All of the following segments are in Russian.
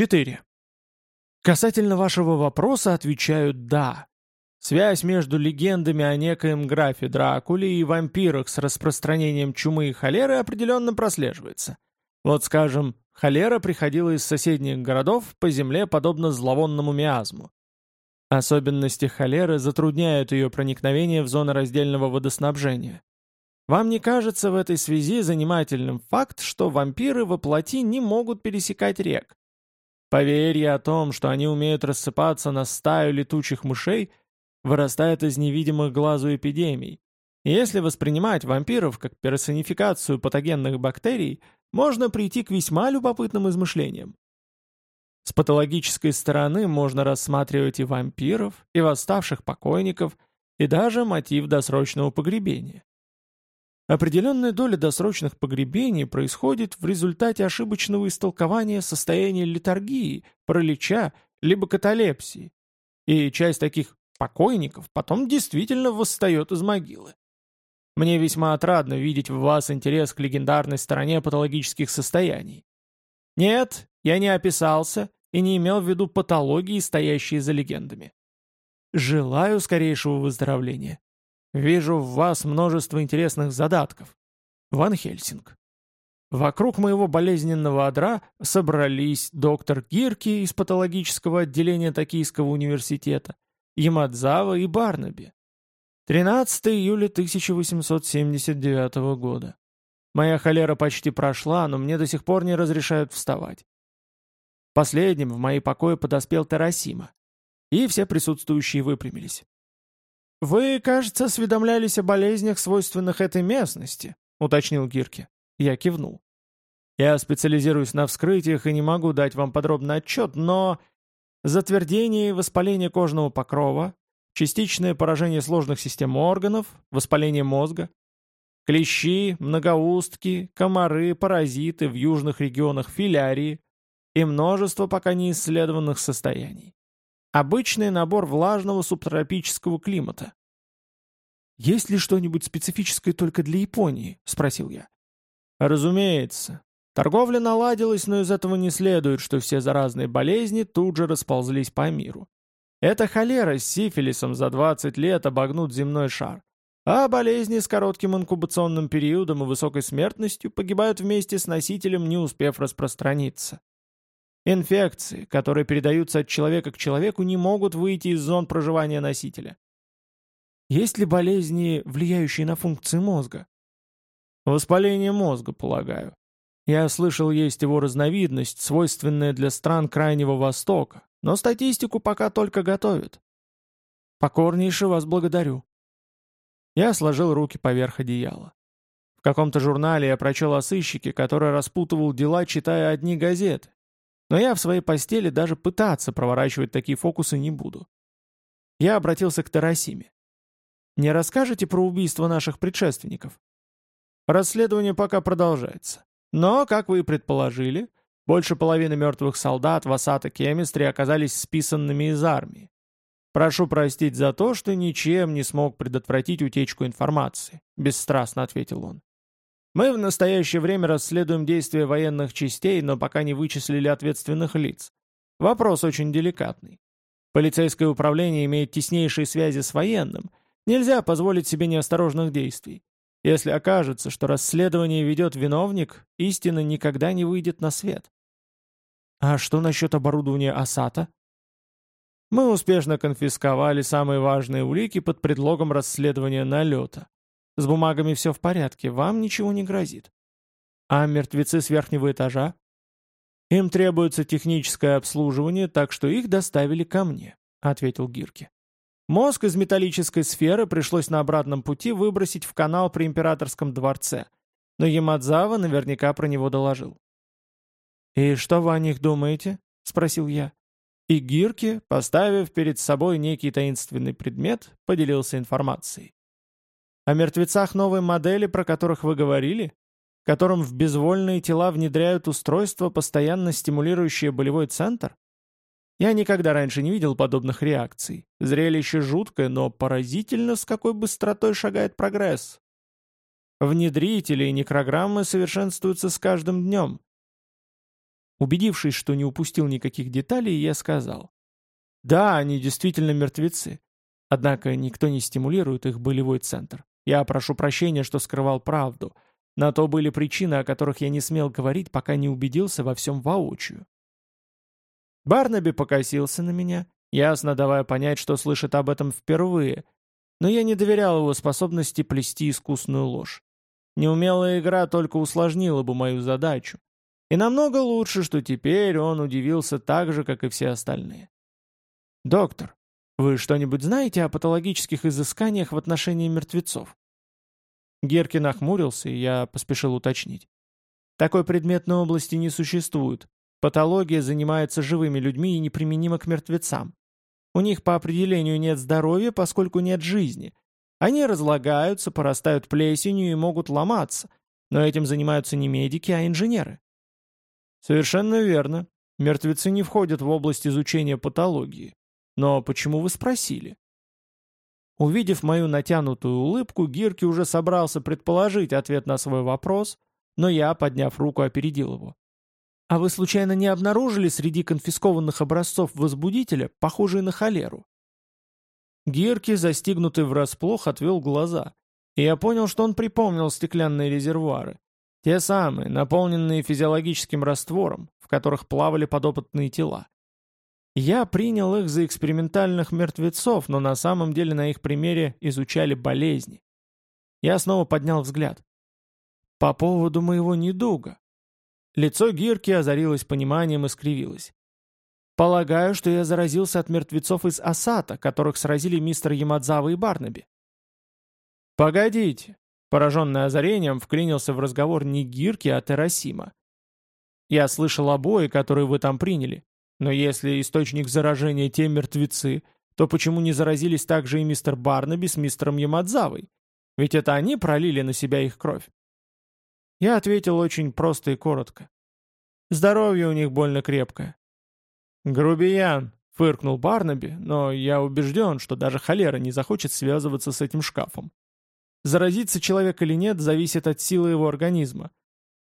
4. Касательно вашего вопроса отвечаю «да». Связь между легендами о некоем графе Дракуле и вампирах с распространением чумы и холеры определенно прослеживается. Вот скажем, холера приходила из соседних городов по земле подобно зловонному миазму. Особенности холеры затрудняют ее проникновение в зоны раздельного водоснабжения. Вам не кажется в этой связи занимательным факт, что вампиры во плоти не могут пересекать рек? Поверье о том, что они умеют рассыпаться на стаю летучих мышей, вырастает из невидимых глазу эпидемий. Если воспринимать вампиров как персонификацию патогенных бактерий, можно прийти к весьма любопытным измышлениям. С патологической стороны можно рассматривать и вампиров, и восставших покойников, и даже мотив досрочного погребения. Определенная доля досрочных погребений происходит в результате ошибочного истолкования состояния литургии, паралича, либо каталепсии, и часть таких покойников потом действительно восстает из могилы. Мне весьма отрадно видеть в вас интерес к легендарной стороне патологических состояний. Нет, я не описался и не имел в виду патологии, стоящие за легендами. Желаю скорейшего выздоровления. Вижу в вас множество интересных задатков. Ван Хельсинг. Вокруг моего болезненного одра собрались доктор Гирки из патологического отделения Токийского университета, Ямадзава и Барнаби. 13 июля 1879 года. Моя холера почти прошла, но мне до сих пор не разрешают вставать. Последним в мои покои подоспел Тарасима. И все присутствующие выпрямились. «Вы, кажется, осведомлялись о болезнях, свойственных этой местности», — уточнил Гирки. Я кивнул. «Я специализируюсь на вскрытиях и не могу дать вам подробный отчет, но...» Затвердение и воспаление кожного покрова, частичное поражение сложных систем органов, воспаление мозга, клещи, многоустки, комары, паразиты в южных регионах филярии и множество пока не исследованных состояний. Обычный набор влажного субтропического климата. «Есть ли что-нибудь специфическое только для Японии?» — спросил я. «Разумеется. Торговля наладилась, но из этого не следует, что все заразные болезни тут же расползлись по миру. Это холера с сифилисом за 20 лет обогнут земной шар. А болезни с коротким инкубационным периодом и высокой смертностью погибают вместе с носителем, не успев распространиться. Инфекции, которые передаются от человека к человеку, не могут выйти из зон проживания носителя. Есть ли болезни, влияющие на функции мозга? Воспаление мозга, полагаю. Я слышал, есть его разновидность, свойственная для стран Крайнего Востока, но статистику пока только готовят. Покорнейше вас благодарю. Я сложил руки поверх одеяла. В каком-то журнале я прочел о сыщике, который распутывал дела, читая одни газеты, но я в своей постели даже пытаться проворачивать такие фокусы не буду. Я обратился к Тарасиме. «Не расскажете про убийство наших предшественников?» Расследование пока продолжается. Но, как вы и предположили, больше половины мертвых солдат в Асата Кемистре оказались списанными из армии. Прошу простить за то, что ничем не смог предотвратить утечку информации», — бесстрастно ответил он. Мы в настоящее время расследуем действия военных частей, но пока не вычислили ответственных лиц. Вопрос очень деликатный. Полицейское управление имеет теснейшие связи с военным. Нельзя позволить себе неосторожных действий. Если окажется, что расследование ведет виновник, истина никогда не выйдет на свет. А что насчет оборудования АСАТа? Мы успешно конфисковали самые важные улики под предлогом расследования налета. С бумагами все в порядке, вам ничего не грозит. А мертвецы с верхнего этажа? Им требуется техническое обслуживание, так что их доставили ко мне, ответил Гирки. Мозг из металлической сферы пришлось на обратном пути выбросить в канал при императорском дворце, но Ямадзава наверняка про него доложил. «И что вы о них думаете?» — спросил я. И Гирки, поставив перед собой некий таинственный предмет, поделился информацией. О мертвецах новой модели, про которых вы говорили? Которым в безвольные тела внедряют устройство, постоянно стимулирующее болевой центр? Я никогда раньше не видел подобных реакций. Зрелище жуткое, но поразительно, с какой быстротой шагает прогресс. Внедрители и некрограммы совершенствуются с каждым днем. Убедившись, что не упустил никаких деталей, я сказал. Да, они действительно мертвецы. Однако никто не стимулирует их болевой центр. Я прошу прощения, что скрывал правду. На то были причины, о которых я не смел говорить, пока не убедился во всем воочию. Барнаби покосился на меня, ясно давая понять, что слышит об этом впервые, но я не доверял его способности плести искусную ложь. Неумелая игра только усложнила бы мою задачу. И намного лучше, что теперь он удивился так же, как и все остальные. «Доктор, вы что-нибудь знаете о патологических изысканиях в отношении мертвецов?» Герки нахмурился, и я поспешил уточнить. «Такой предметной области не существует. Патология занимается живыми людьми и неприменима к мертвецам. У них по определению нет здоровья, поскольку нет жизни. Они разлагаются, порастают плесенью и могут ломаться. Но этим занимаются не медики, а инженеры. Совершенно верно. Мертвецы не входят в область изучения патологии. Но почему вы спросили? Увидев мою натянутую улыбку, Гирки уже собрался предположить ответ на свой вопрос, но я, подняв руку, опередил его. А вы случайно не обнаружили среди конфискованных образцов возбудителя, похожие на холеру? Гирки, застигнутый врасплох, отвел глаза, и я понял, что он припомнил стеклянные резервуары. Те самые, наполненные физиологическим раствором, в которых плавали подопытные тела. Я принял их за экспериментальных мертвецов, но на самом деле на их примере изучали болезни. Я снова поднял взгляд. По поводу моего недуга. Лицо Гирки озарилось пониманием и скривилось. «Полагаю, что я заразился от мертвецов из Асата, которых сразили мистер Ямадзава и Барнаби». «Погодите!» Пораженный озарением, вклинился в разговор не Гирки, а Терасима. «Я слышал обои, которые вы там приняли. Но если источник заражения те мертвецы, то почему не заразились также и мистер Барнаби с мистером Ямадзавой? Ведь это они пролили на себя их кровь. Я ответил очень просто и коротко. Здоровье у них больно крепкое. «Грубиян!» — фыркнул Барнаби, но я убежден, что даже холера не захочет связываться с этим шкафом. Заразиться человек или нет зависит от силы его организма.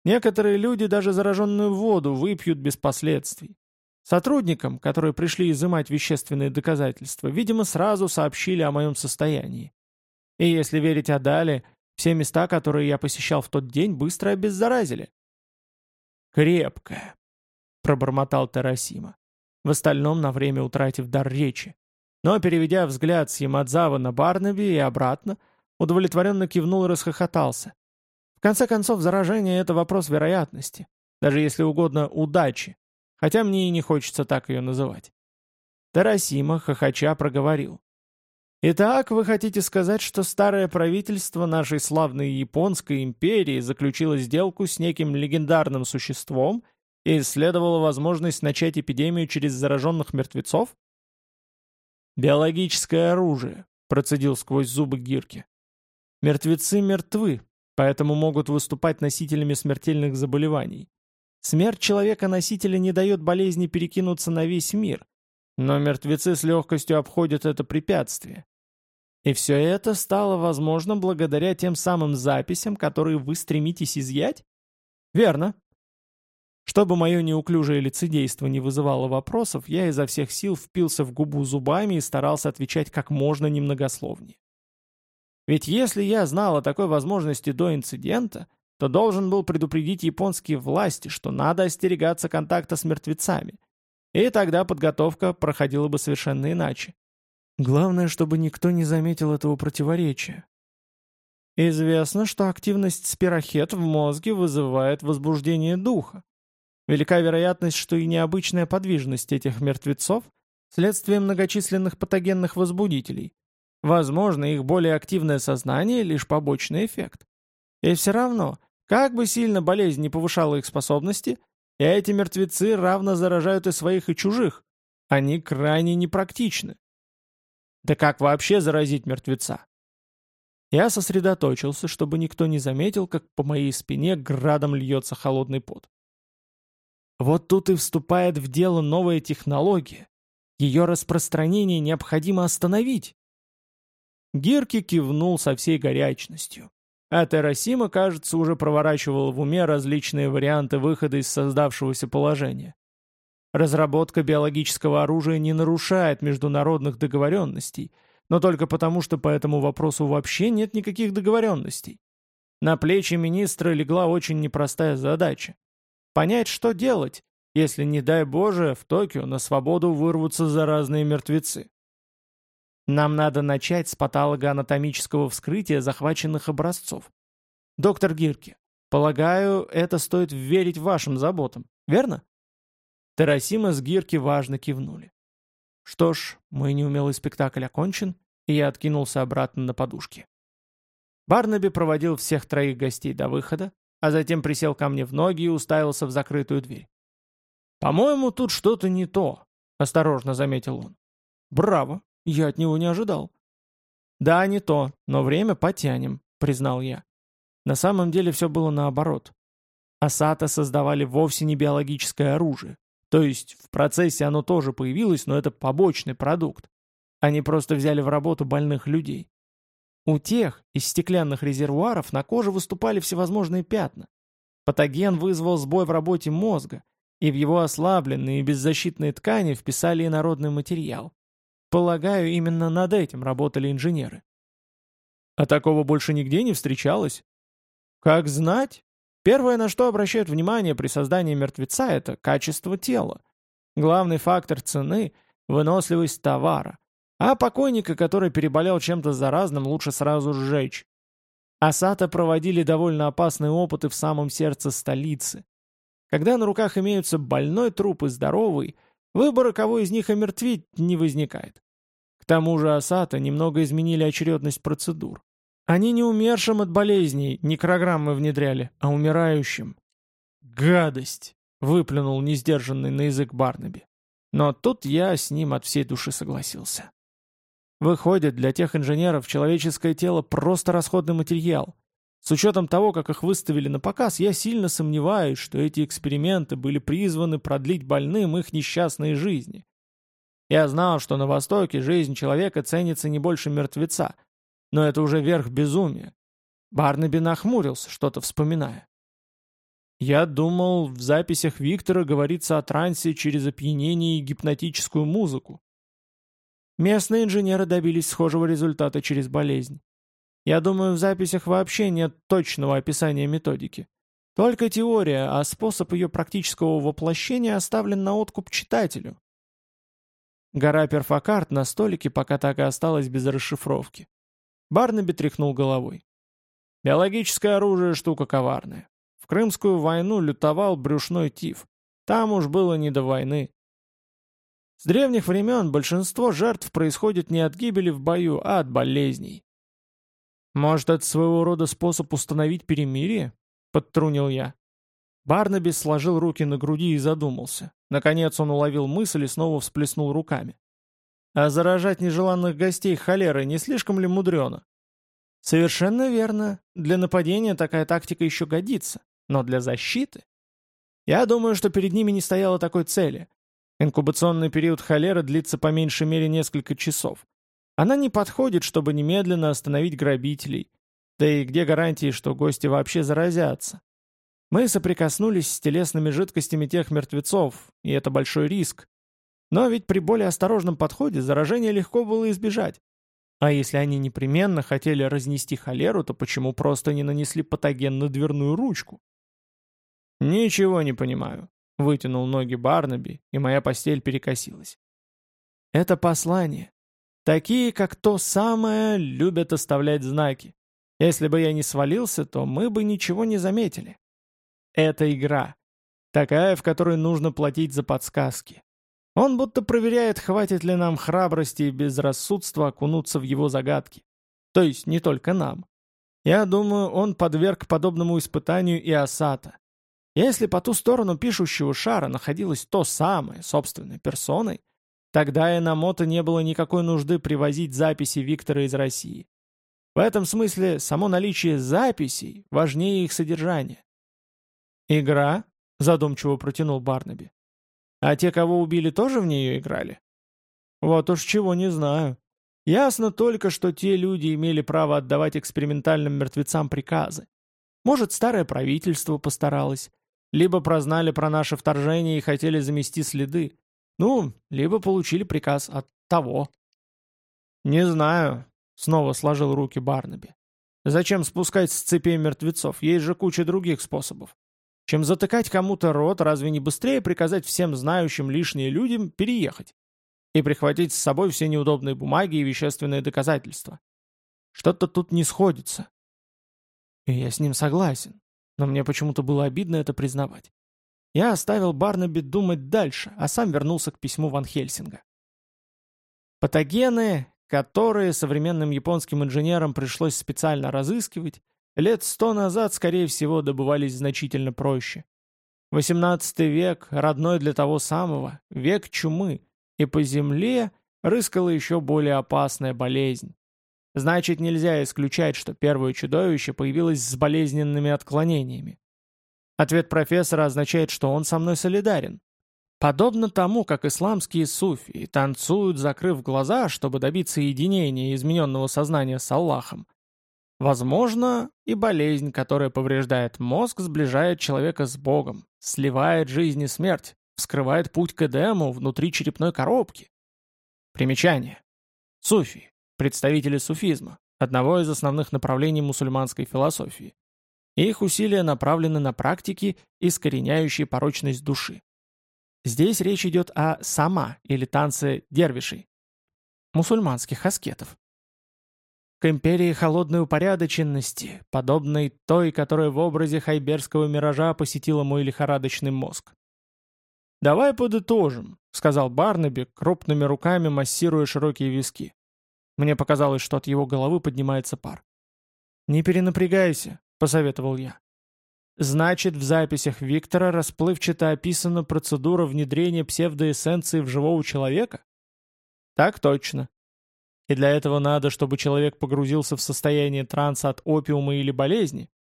Некоторые люди даже зараженную воду выпьют без последствий. Сотрудникам, которые пришли изымать вещественные доказательства, видимо, сразу сообщили о моем состоянии. И если верить Адале, все места, которые я посещал в тот день, быстро обеззаразили. «Крепкая», — пробормотал Тарасима, в остальном на время утратив дар речи. Но, переведя взгляд с Ямадзава на Барнаби и обратно, удовлетворенно кивнул и расхохотался. В конце концов, заражение — это вопрос вероятности, даже если угодно удачи, хотя мне и не хочется так ее называть. Тарасима, хохоча, проговорил. Итак, вы хотите сказать, что старое правительство нашей славной Японской империи заключило сделку с неким легендарным существом и исследовало возможность начать эпидемию через зараженных мертвецов? «Биологическое оружие», — процедил сквозь зубы Гирки. «Мертвецы мертвы, поэтому могут выступать носителями смертельных заболеваний. Смерть человека-носителя не дает болезни перекинуться на весь мир, но мертвецы с легкостью обходят это препятствие. И все это стало возможно благодаря тем самым записям, которые вы стремитесь изъять? Верно. Чтобы мое неуклюжее лицедейство не вызывало вопросов, я изо всех сил впился в губу зубами и старался отвечать как можно немногословнее. Ведь если я знал о такой возможности до инцидента, то должен был предупредить японские власти, что надо остерегаться контакта с мертвецами. И тогда подготовка проходила бы совершенно иначе. Главное, чтобы никто не заметил этого противоречия. Известно, что активность спирохет в мозге вызывает возбуждение духа. Велика вероятность, что и необычная подвижность этих мертвецов – следствие многочисленных патогенных возбудителей. Возможно, их более активное сознание – лишь побочный эффект. И все равно, как бы сильно болезнь не повышала их способности, эти мертвецы равно заражают и своих, и чужих. Они крайне непрактичны. Да как вообще заразить мертвеца? Я сосредоточился, чтобы никто не заметил, как по моей спине градом льется холодный пот. Вот тут и вступает в дело новая технология. Ее распространение необходимо остановить. Гирки кивнул со всей горячностью. А Террасима, кажется, уже проворачивал в уме различные варианты выхода из создавшегося положения. Разработка биологического оружия не нарушает международных договоренностей, но только потому, что по этому вопросу вообще нет никаких договоренностей. На плечи министра легла очень непростая задача. Понять, что делать, если, не дай Боже, в Токио на свободу вырвутся заразные мертвецы. Нам надо начать с патологоанатомического вскрытия захваченных образцов. Доктор Гирки, полагаю, это стоит верить вашим заботам, верно? Тарасима с Гирки важно кивнули. Что ж, мой неумелый спектакль окончен, и я откинулся обратно на подушки. Барнаби проводил всех троих гостей до выхода, а затем присел ко мне в ноги и уставился в закрытую дверь. «По-моему, тут что-то не то», — осторожно заметил он. «Браво, я от него не ожидал». «Да, не то, но время потянем», — признал я. На самом деле все было наоборот. Асата создавали вовсе не биологическое оружие. То есть в процессе оно тоже появилось, но это побочный продукт. Они просто взяли в работу больных людей. У тех из стеклянных резервуаров на коже выступали всевозможные пятна. Патоген вызвал сбой в работе мозга, и в его ослабленные и беззащитные ткани вписали инородный материал. Полагаю, именно над этим работали инженеры. А такого больше нигде не встречалось? Как знать? Первое, на что обращают внимание при создании мертвеца, это качество тела. Главный фактор цены – выносливость товара. А покойника, который переболел чем-то заразным, лучше сразу сжечь. Асата проводили довольно опасные опыты в самом сердце столицы. Когда на руках имеются больной труп и здоровый, выбора, кого из них омертвить, не возникает. К тому же Асата немного изменили очередность процедур. Они не умершим от болезней некрограммы внедряли, а умирающим. «Гадость!» — выплюнул несдержанный на язык Барнаби. Но тут я с ним от всей души согласился. Выходит, для тех инженеров человеческое тело просто расходный материал. С учетом того, как их выставили на показ, я сильно сомневаюсь, что эти эксперименты были призваны продлить больным их несчастные жизни. Я знал, что на Востоке жизнь человека ценится не больше мертвеца, но это уже верх безумия. Барнаби нахмурился, что-то вспоминая. Я думал, в записях Виктора говорится о трансе через опьянение и гипнотическую музыку. Местные инженеры добились схожего результата через болезнь. Я думаю, в записях вообще нет точного описания методики. Только теория, а способ ее практического воплощения оставлен на откуп читателю. Гора перфокарт на столике пока так и осталась без расшифровки. Барнаби тряхнул головой. Биологическое оружие — штука коварная. В Крымскую войну лютовал брюшной тиф. Там уж было не до войны. С древних времен большинство жертв происходит не от гибели в бою, а от болезней. «Может, это своего рода способ установить перемирие?» — подтрунил я. Барнаби сложил руки на груди и задумался. Наконец он уловил мысль и снова всплеснул руками. «А заражать нежеланных гостей холерой не слишком ли мудрено?» «Совершенно верно. Для нападения такая тактика еще годится. Но для защиты...» «Я думаю, что перед ними не стояло такой цели. Инкубационный период холеры длится по меньшей мере несколько часов. Она не подходит, чтобы немедленно остановить грабителей. Да и где гарантии, что гости вообще заразятся? Мы соприкоснулись с телесными жидкостями тех мертвецов, и это большой риск. Но ведь при более осторожном подходе заражение легко было избежать. А если они непременно хотели разнести холеру, то почему просто не нанесли патоген на дверную ручку? «Ничего не понимаю», — вытянул ноги Барнаби, и моя постель перекосилась. «Это послание. Такие, как то самое, любят оставлять знаки. Если бы я не свалился, то мы бы ничего не заметили. Это игра. Такая, в которой нужно платить за подсказки. Он будто проверяет, хватит ли нам храбрости и безрассудства окунуться в его загадки. То есть не только нам. Я думаю, он подверг подобному испытанию и Асата. Если по ту сторону пишущего шара находилось то самое, собственной персоной, Тогда и на мото не было никакой нужды привозить записи Виктора из России. В этом смысле само наличие записей важнее их содержания. «Игра?» — задумчиво протянул Барнаби. «А те, кого убили, тоже в нее играли?» «Вот уж чего не знаю. Ясно только, что те люди имели право отдавать экспериментальным мертвецам приказы. Может, старое правительство постаралось, либо прознали про наше вторжение и хотели замести следы, ну, либо получили приказ от того. «Не знаю», — снова сложил руки Барнаби. «Зачем спускать с цепей мертвецов? Есть же куча других способов. Чем затыкать кому-то рот, разве не быстрее приказать всем знающим лишние людям переехать? И прихватить с собой все неудобные бумаги и вещественные доказательства? Что-то тут не сходится. И я с ним согласен, но мне почему-то было обидно это признавать. Я оставил Барнаби думать дальше, а сам вернулся к письму Ван Хельсинга. Патогены, которые современным японским инженерам пришлось специально разыскивать, лет сто назад, скорее всего, добывались значительно проще. XVIII век, родной для того самого, век чумы, и по земле рыскала еще более опасная болезнь. Значит, нельзя исключать, что первое чудовище появилось с болезненными отклонениями. Ответ профессора означает, что он со мной солидарен. Подобно тому, как исламские суфии танцуют, закрыв глаза, чтобы добиться единения измененного сознания с Аллахом, возможно, и болезнь, которая повреждает мозг, сближает человека с Богом, сливает жизнь и смерть, вскрывает путь к Эдему внутри черепной коробки. Примечание. Суфии, представители суфизма, одного из основных направлений мусульманской философии. Их усилия направлены на практики, искореняющие порочность души. Здесь речь идет о сама или танце дервишей, мусульманских аскетов. К империи холодной упорядоченности, подобной той, которая в образе хайберского миража посетила мой лихорадочный мозг. «Давай подытожим», — сказал Барнаби, крупными руками массируя широкие виски. Мне показалось, что от его головы поднимается пар. «Не перенапрягайся», — посоветовал я. Значит, в записях Виктора расплывчато описана процедура внедрения псевдоэссенции в живого человека? Так точно. И для этого надо, чтобы человек погрузился в состояние транса от опиума или болезни?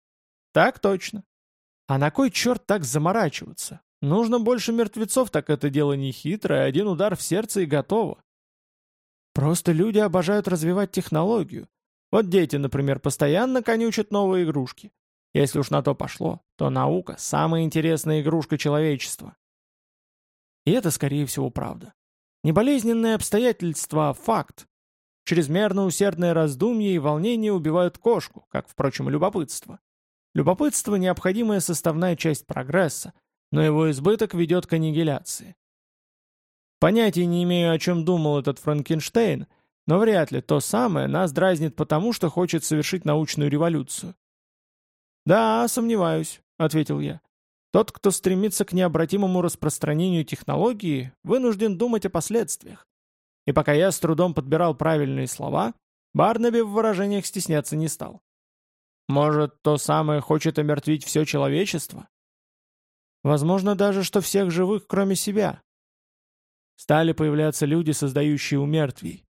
Так точно. А на кой черт так заморачиваться? Нужно больше мертвецов, так это дело не хитрое, один удар в сердце и готово. Просто люди обожают развивать технологию. Вот дети, например, постоянно конючат новые игрушки. Если уж на то пошло, то наука – самая интересная игрушка человечества. И это, скорее всего, правда. Не болезненные обстоятельства, а факт. Чрезмерно усердное раздумье и волнение убивают кошку, как, впрочем, и любопытство. Любопытство – необходимая составная часть прогресса, но его избыток ведет к аннигиляции. Понятия не имею, о чем думал этот Франкенштейн, но вряд ли то самое нас дразнит потому, что хочет совершить научную революцию. «Да, сомневаюсь», — ответил я. «Тот, кто стремится к необратимому распространению технологии, вынужден думать о последствиях. И пока я с трудом подбирал правильные слова, Барнаби в выражениях стесняться не стал. Может, то самое хочет омертвить все человечество? Возможно даже, что всех живых, кроме себя. Стали появляться люди, создающие умертвий.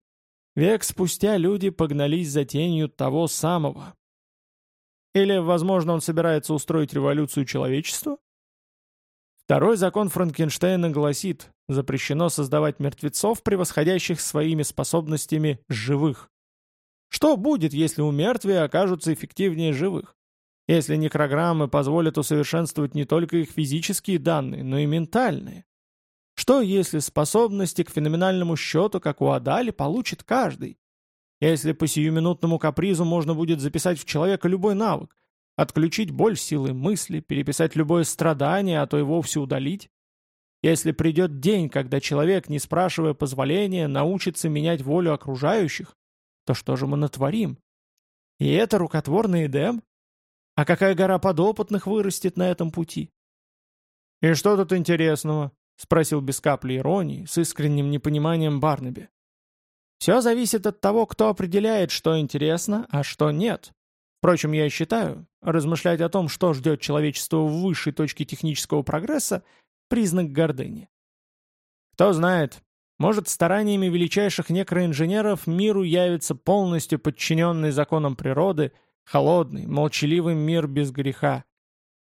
Век спустя люди погнались за тенью того самого, или, возможно, он собирается устроить революцию человечества? Второй закон Франкенштейна гласит, запрещено создавать мертвецов, превосходящих своими способностями живых. Что будет, если у мертвия окажутся эффективнее живых? Если некрограммы позволят усовершенствовать не только их физические данные, но и ментальные? Что если способности к феноменальному счету, как у Адали, получит каждый? Если по сиюминутному капризу можно будет записать в человека любой навык, отключить боль силы мысли, переписать любое страдание, а то и вовсе удалить? Если придет день, когда человек, не спрашивая позволения, научится менять волю окружающих, то что же мы натворим? И это рукотворный Эдем? А какая гора подопытных вырастет на этом пути? «И что тут интересного?» — спросил без капли иронии, с искренним непониманием Барнаби. Все зависит от того, кто определяет, что интересно, а что нет. Впрочем, я считаю, размышлять о том, что ждет человечество в высшей точке технического прогресса, признак гордыни. Кто знает, может, стараниями величайших некроинженеров миру явится полностью подчиненный законам природы, холодный, молчаливый мир без греха.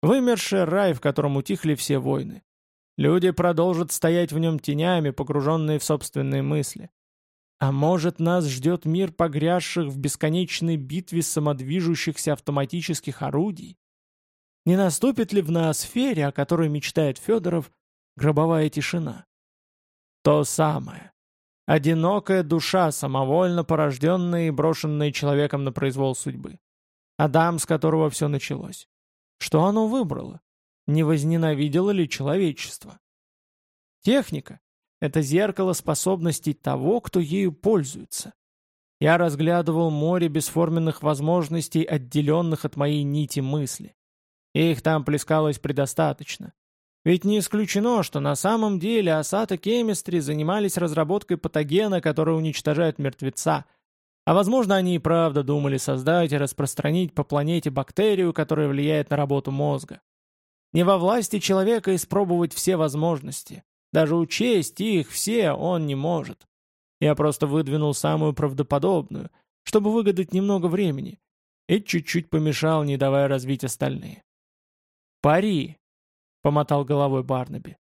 Вымерший рай, в котором утихли все войны. Люди продолжат стоять в нем тенями, погруженные в собственные мысли. А может, нас ждет мир погрязших в бесконечной битве самодвижущихся автоматических орудий? Не наступит ли в ноосфере, о которой мечтает Федоров, гробовая тишина? То самое. Одинокая душа, самовольно порожденная и брошенная человеком на произвол судьбы. Адам, с которого все началось. Что оно выбрало? Не возненавидело ли человечество? Техника — это зеркало способностей того, кто ею пользуется. Я разглядывал море бесформенных возможностей, отделенных от моей нити мысли. Их там плескалось предостаточно. Ведь не исключено, что на самом деле Асата Кемистри занимались разработкой патогена, который уничтожает мертвеца. А возможно, они и правда думали создать и распространить по планете бактерию, которая влияет на работу мозга. Не во власти человека испробовать все возможности. Даже учесть их все он не может. Я просто выдвинул самую правдоподобную, чтобы выгадать немного времени, и чуть-чуть помешал, не давая развить остальные. «Пари!» помотал головой Барнаби.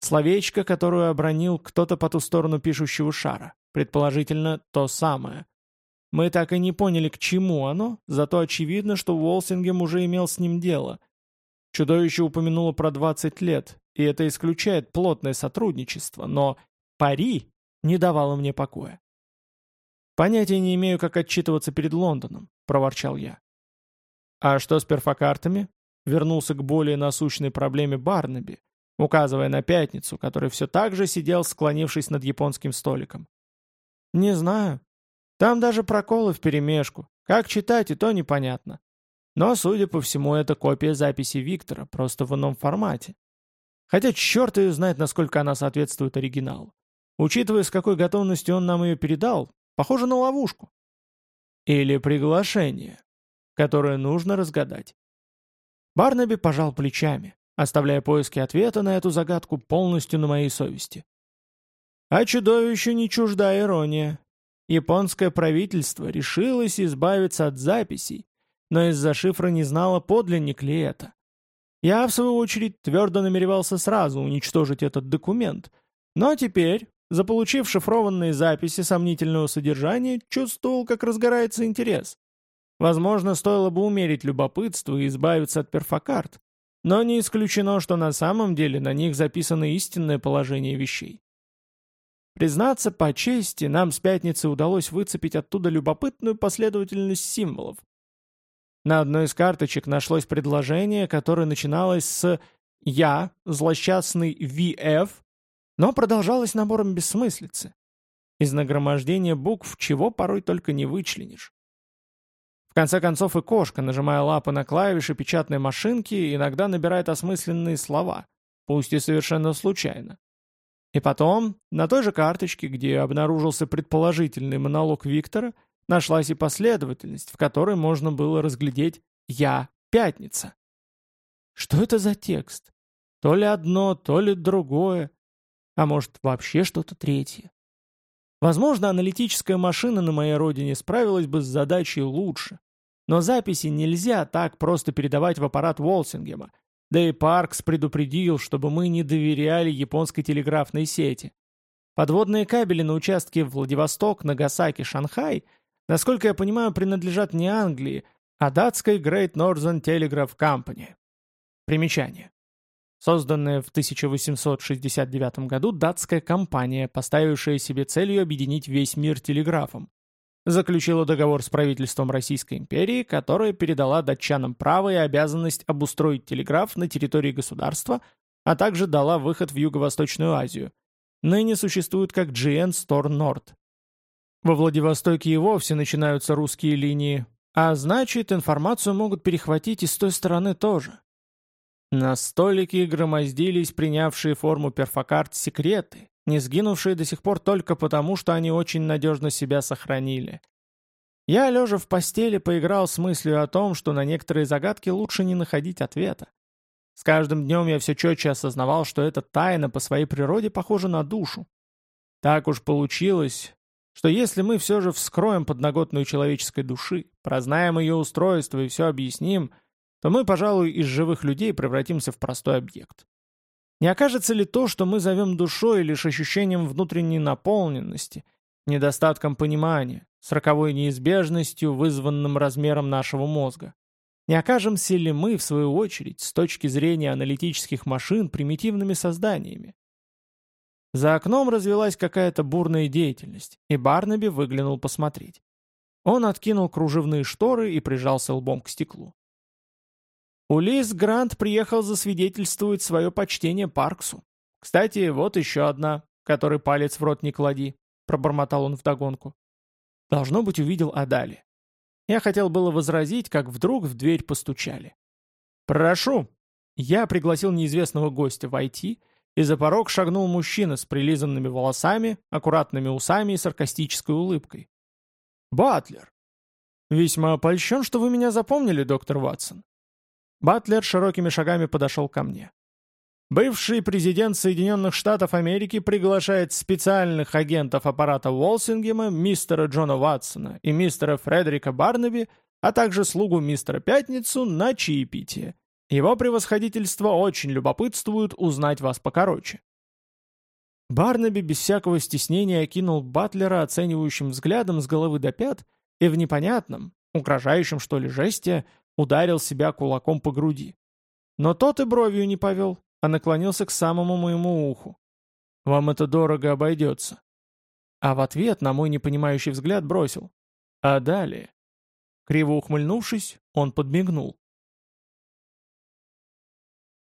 Словечко, которое обронил кто-то по ту сторону пишущего шара. Предположительно, то самое. Мы так и не поняли, к чему оно, зато очевидно, что Уолсингем уже имел с ним дело. Чудовище упомянуло про 20 лет, и это исключает плотное сотрудничество, но пари не давало мне покоя. «Понятия не имею, как отчитываться перед Лондоном», — проворчал я. «А что с перфокартами?» вернулся к более насущной проблеме Барнаби, указывая на пятницу, который все так же сидел, склонившись над японским столиком. «Не знаю. Там даже проколы вперемешку. Как читать, и то непонятно. Но, судя по всему, это копия записи Виктора, просто в ином формате. Хотя черт ее знает, насколько она соответствует оригиналу. Учитывая, с какой готовностью он нам ее передал, похоже на ловушку. Или приглашение, которое нужно разгадать. Барнаби пожал плечами, оставляя поиски ответа на эту загадку полностью на моей совести. А чудовищу не чужда ирония. Японское правительство решилось избавиться от записей, но из-за шифра не знало, подлинник ли это. Я, в свою очередь, твердо намеревался сразу уничтожить этот документ, но теперь, заполучив шифрованные записи сомнительного содержания, чувствовал, как разгорается интерес. Возможно, стоило бы умерить любопытство и избавиться от перфокарт, но не исключено, что на самом деле на них записано истинное положение вещей. Признаться по чести, нам с пятницы удалось выцепить оттуда любопытную последовательность символов. На одной из карточек нашлось предложение, которое начиналось с «Я», злосчастный VF, но продолжалось набором бессмыслицы. Из нагромождения букв чего порой только не вычленишь. В конце концов и кошка, нажимая лапы на клавиши печатной машинки, иногда набирает осмысленные слова, пусть и совершенно случайно. И потом, на той же карточке, где обнаружился предположительный монолог Виктора, нашлась и последовательность, в которой можно было разглядеть «Я пятница». Что это за текст? То ли одно, то ли другое. А может, вообще что-то третье. Возможно, аналитическая машина на моей родине справилась бы с задачей лучше. Но записи нельзя так просто передавать в аппарат Уолсингема. Да и Паркс предупредил, чтобы мы не доверяли японской телеграфной сети. Подводные кабели на участке Владивосток, Нагасаки, Шанхай, насколько я понимаю, принадлежат не Англии, а датской Great Northern Telegraph Company. Примечание. Созданная в 1869 году датская компания, поставившая себе целью объединить весь мир телеграфом, заключила договор с правительством Российской империи, которая передала датчанам право и обязанность обустроить телеграф на территории государства, а также дала выход в Юго-Восточную Азию. Ныне существует как GN Store Nord. Во Владивостоке и вовсе начинаются русские линии, а значит, информацию могут перехватить и с той стороны тоже. На столике громоздились принявшие форму перфокарт секреты, не сгинувшие до сих пор только потому, что они очень надежно себя сохранили. Я, лежа в постели, поиграл с мыслью о том, что на некоторые загадки лучше не находить ответа. С каждым днем я все четче осознавал, что эта тайна по своей природе похожа на душу. Так уж получилось, что если мы все же вскроем подноготную человеческой души, прознаем ее устройство и все объясним, то мы, пожалуй, из живых людей превратимся в простой объект. Не окажется ли то, что мы зовем душой, лишь ощущением внутренней наполненности, недостатком понимания, с роковой неизбежностью, вызванным размером нашего мозга. Не окажемся ли мы, в свою очередь, с точки зрения аналитических машин, примитивными созданиями? За окном развелась какая-то бурная деятельность, и Барнаби выглянул посмотреть. Он откинул кружевные шторы и прижался лбом к стеклу. Улис Грант приехал засвидетельствовать свое почтение Парксу. Кстати, вот еще одна, который палец в рот не клади, пробормотал он вдогонку. Должно быть, увидел Адали. Я хотел было возразить, как вдруг в дверь постучали. «Прошу!» Я пригласил неизвестного гостя войти, и за порог шагнул мужчина с прилизанными волосами, аккуратными усами и саркастической улыбкой. «Батлер!» «Весьма опольщен, что вы меня запомнили, доктор Ватсон». Батлер широкими шагами подошел ко мне. Бывший президент Соединенных Штатов Америки приглашает специальных агентов аппарата Уолсингема, мистера Джона Ватсона и мистера Фредерика Барнаби, а также слугу мистера Пятницу на чаепитие. Его превосходительство очень любопытствует узнать вас покороче. Барнаби без всякого стеснения окинул Батлера оценивающим взглядом с головы до пят и в непонятном, угрожающем что ли жесте, ударил себя кулаком по груди. Но тот и бровью не повел, а наклонился к самому моему уху. «Вам это дорого обойдется». А в ответ на мой непонимающий взгляд бросил. «А далее?» Криво ухмыльнувшись, он подмигнул.